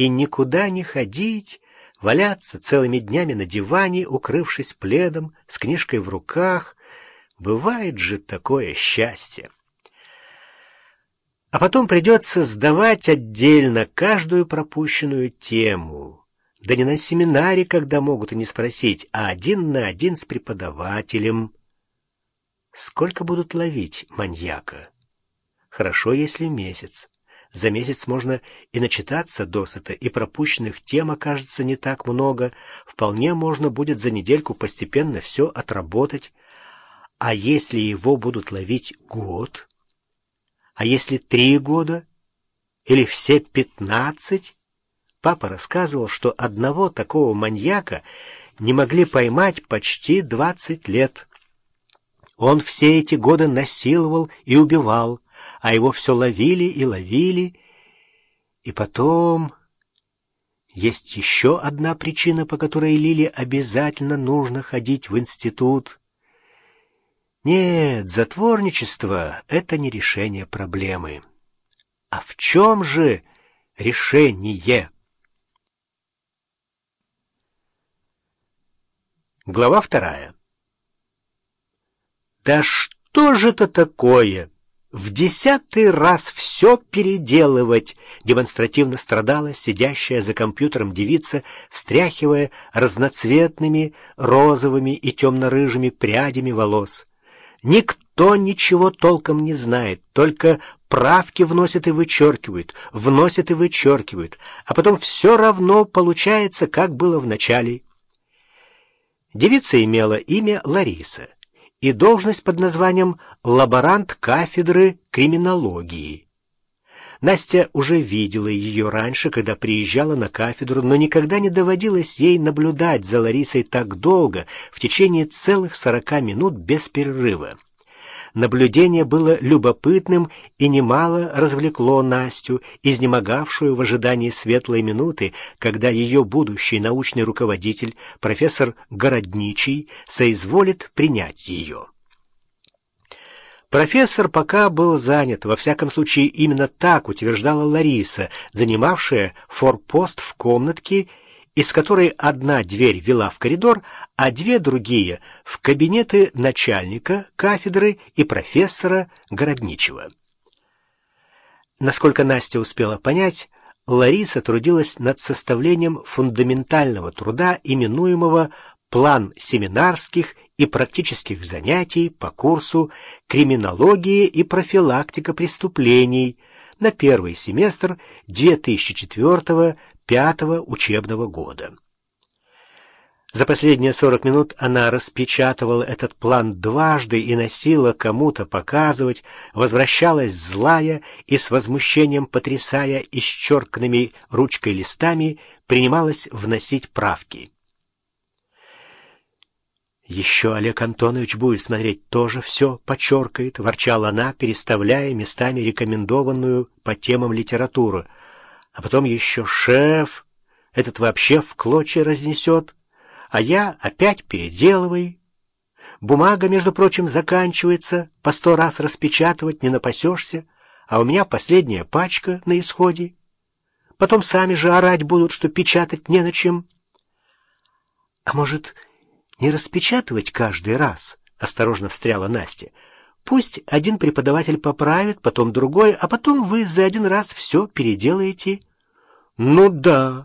и никуда не ходить, валяться целыми днями на диване, укрывшись пледом, с книжкой в руках. Бывает же такое счастье. А потом придется сдавать отдельно каждую пропущенную тему. Да не на семинаре, когда могут и не спросить, а один на один с преподавателем. Сколько будут ловить маньяка? Хорошо, если месяц. За месяц можно и начитаться досыта, и пропущенных тем окажется не так много. Вполне можно будет за недельку постепенно все отработать. А если его будут ловить год? А если три года? Или все пятнадцать? Папа рассказывал, что одного такого маньяка не могли поймать почти двадцать лет. Он все эти годы насиловал и убивал, а его все ловили и ловили. И потом... Есть еще одна причина, по которой Лиле обязательно нужно ходить в институт. Нет, затворничество — это не решение проблемы. А в чем же решение? Глава вторая. Да что же это такое? В десятый раз все переделывать, демонстративно страдала сидящая за компьютером девица, встряхивая разноцветными розовыми и темно-рыжими прядями волос. Никто ничего толком не знает, только правки вносят и вычеркивают, вносят и вычеркивают, а потом все равно получается, как было в начале. Девица имела имя Лариса и должность под названием лаборант кафедры криминологии. Настя уже видела ее раньше, когда приезжала на кафедру, но никогда не доводилось ей наблюдать за Ларисой так долго, в течение целых сорока минут без перерыва. Наблюдение было любопытным и немало развлекло Настю, изнемогавшую в ожидании светлой минуты, когда ее будущий научный руководитель, профессор Городничий, соизволит принять ее. Профессор пока был занят, во всяком случае именно так утверждала Лариса, занимавшая форпост в комнатке, из которой одна дверь вела в коридор, а две другие — в кабинеты начальника кафедры и профессора Городничего. Насколько Настя успела понять, Лариса трудилась над составлением фундаментального труда, именуемого «План семинарских и практических занятий по курсу «Криминология и профилактика преступлений» на первый семестр 2004-2005 учебного года. За последние 40 минут она распечатывала этот план дважды и носила кому-то показывать, возвращалась злая и с возмущением потрясая исчерканными ручкой листами, принималась вносить правки. «Еще Олег Антонович будет смотреть, тоже все подчеркает», — ворчала она, переставляя местами рекомендованную по темам литературу. «А потом еще шеф, этот вообще в клочья разнесет, а я опять переделывай. Бумага, между прочим, заканчивается, по сто раз распечатывать не напасешься, а у меня последняя пачка на исходе. Потом сами же орать будут, что печатать не на чем». «А может...» не распечатывать каждый раз, — осторожно встряла Настя. Пусть один преподаватель поправит, потом другой, а потом вы за один раз все переделаете. — Ну да,